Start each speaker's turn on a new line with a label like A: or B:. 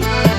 A: see.